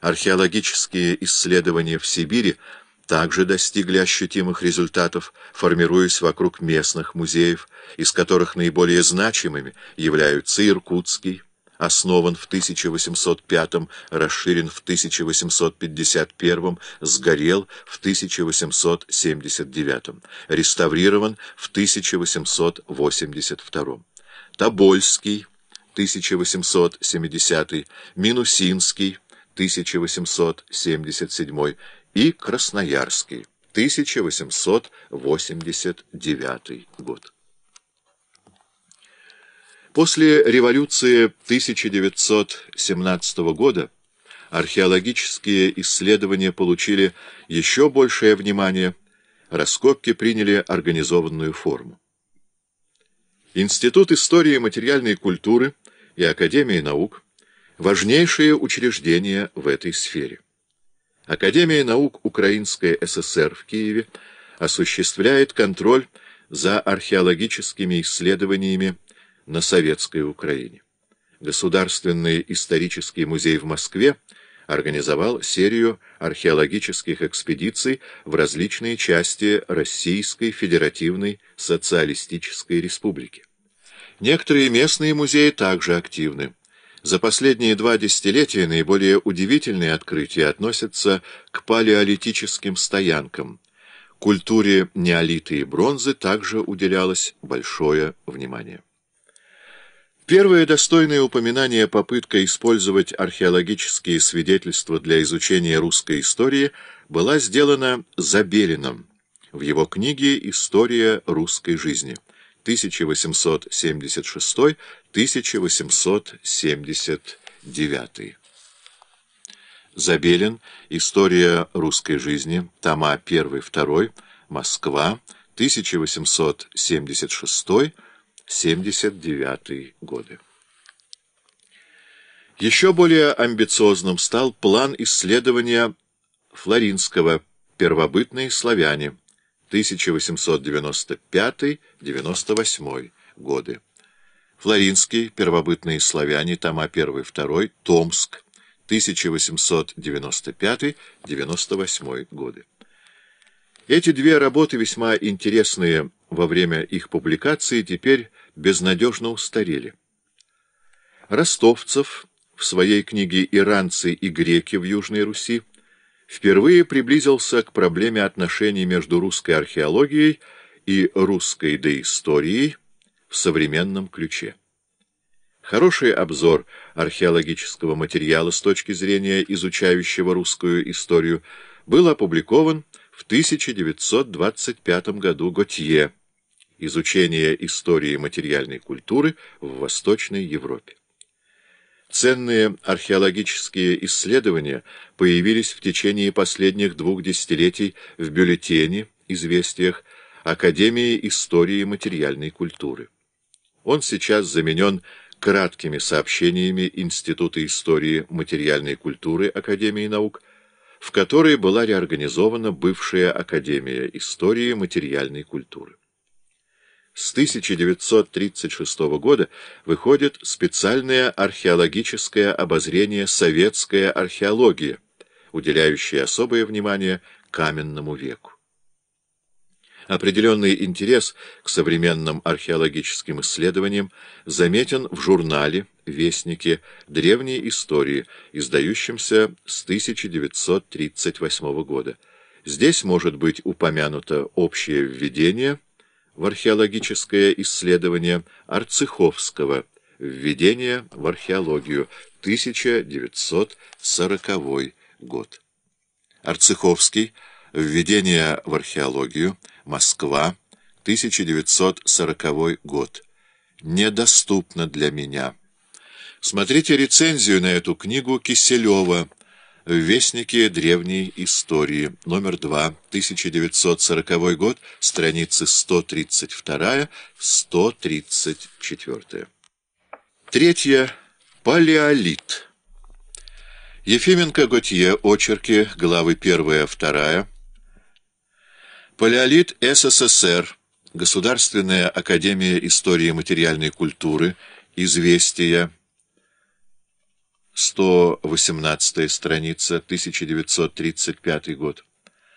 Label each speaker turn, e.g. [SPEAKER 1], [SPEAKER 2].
[SPEAKER 1] Археологические исследования в Сибири также достигли ощутимых результатов, формируясь вокруг местных музеев, из которых наиболее значимыми являются Иркутский, основан в 1805, расширен в 1851, сгорел в 1879, реставрирован в 1882. Тобольский, 1870, Минусинский, 1877 и Красноярский, 1889 год. После революции 1917 года археологические исследования получили еще большее внимание, раскопки приняли организованную форму. Институт истории материальной культуры и Академия наук – важнейшие учреждения в этой сфере. Академия наук Украинской ССР в Киеве осуществляет контроль за археологическими исследованиями на советской Украине. Государственный исторический музей в Москве организовал серию археологических экспедиций в различные части Российской Федеративной Социалистической Республики. Некоторые местные музеи также активны. За последние два десятилетия наиболее удивительные открытия относятся к палеолитическим стоянкам. Культуре неолита и бронзы также уделялось большое внимание. Первое достойное упоминание попытка использовать археологические свидетельства для изучения русской истории была сделана Забелиным в его книге «История русской жизни» 1876-1879. Забелин. «История русской жизни», тома 1-2, Москва, 1876 79 годы. Еще более амбициозным стал план исследования Флоринского. «Первобытные славяне» 1895-98 годы. Флоринский «Первобытные славяне», тома 1-2, Томск, 1895-98 годы. Эти две работы, весьма интересные во время их публикации, теперь безнадежно устарели. Ростовцев в своей книге «Иранцы и греки в Южной Руси» впервые приблизился к проблеме отношений между русской археологией и русской доисторией в современном ключе. Хороший обзор археологического материала с точки зрения изучающего русскую историю был опубликован в 1925 году Готье «Изучение истории материальной культуры в Восточной Европе». Ценные археологические исследования появились в течение последних двух десятилетий в бюллетене, известиях Академии истории материальной культуры. Он сейчас заменен краткими сообщениями Института истории материальной культуры Академии наук в которой была реорганизована бывшая Академия истории материальной культуры. С 1936 года выходит специальное археологическое обозрение «Советская археология», уделяющее особое внимание каменному веку. Определенный интерес к современным археологическим исследованиям заметен в журнале «Вестники древней истории», издающемся с 1938 года. Здесь может быть упомянуто общее введение в археологическое исследование Арцеховского «Введение в археологию», 1940 год. Арцеховский «Введение в археологию», Москва, 1940 год. Недоступно для меня. Смотрите рецензию на эту книгу Киселева в Вестнике древней истории, номер 2, 1940 год, страницы 132-134. Третье. Палеолит. Ефименко-Готье, очерки, главы 1-2, Палеолит СССР, Государственная академия истории материальной культуры, Известия, 118 страница, 1935 год.